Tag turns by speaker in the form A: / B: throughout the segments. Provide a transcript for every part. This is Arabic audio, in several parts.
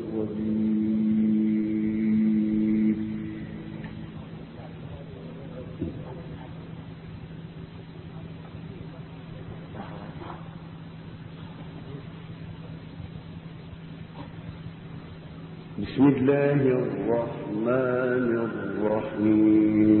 A: الرجيم. بسم الله الرحمن الرحيم.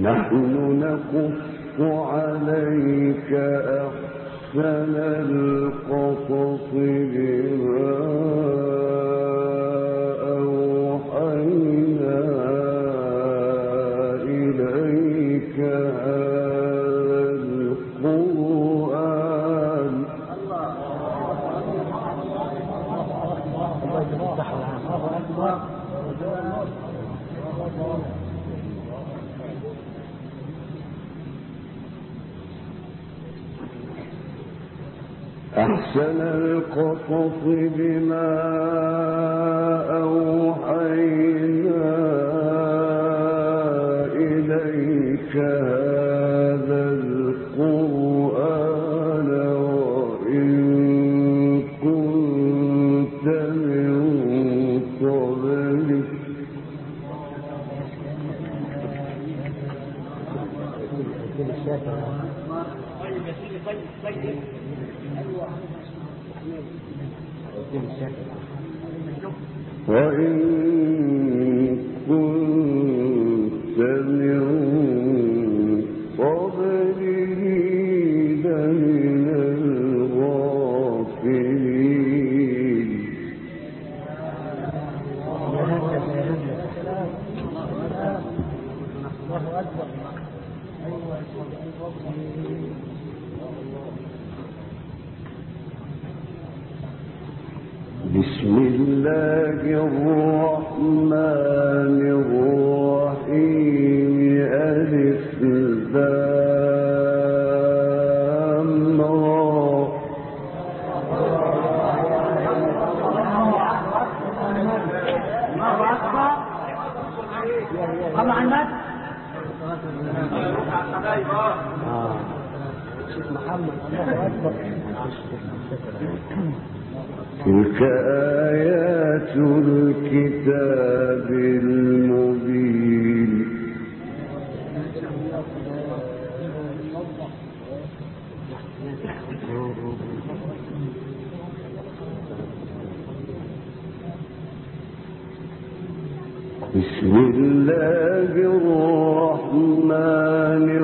A: نحن نقص عليك أحسن القصص بما أوحينا إليك هذا القرآن أحسن القصص بما أوحينا وإن كنت بسم الله الرحمن الرحيم. ألف لام را.
B: طبعا مات
A: تلك آيات الكتاب المبين. بسم الله الرحمن الرحيم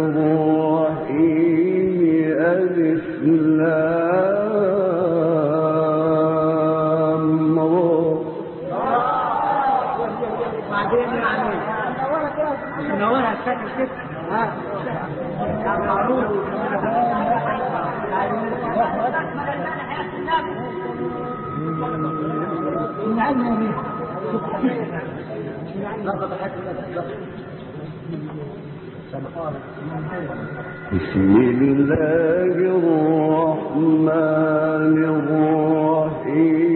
A: بسم الله الرحمن الرحيم.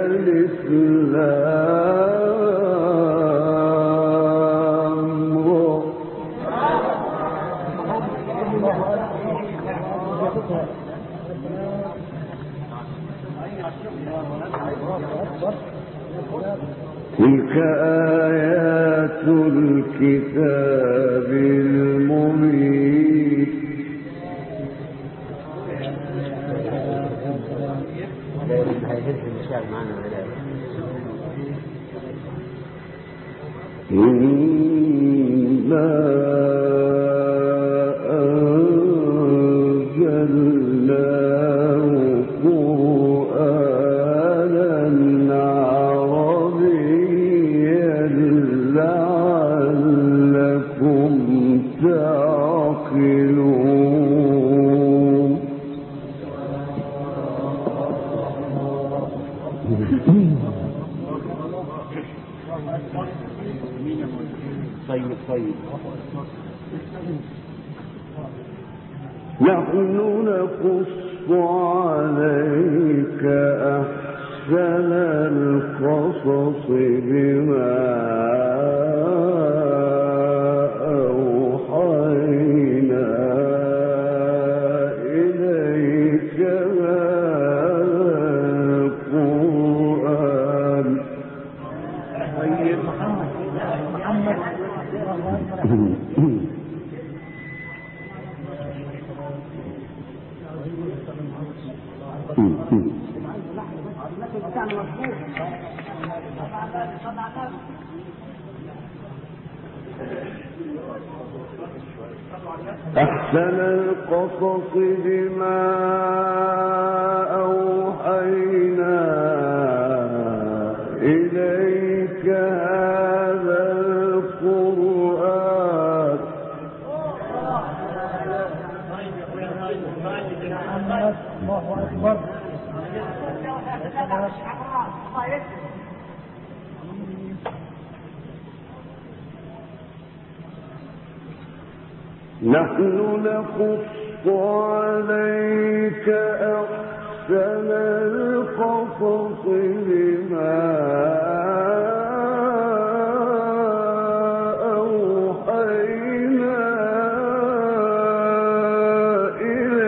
A: ألف إنا
B: طيب طيب.
A: نحن نقص عليك أحسن القصص بما أحسن القصص بما أوحينا إليك هذا القرآن.
B: الله أكبر.
A: نحن نقص عليك أحسن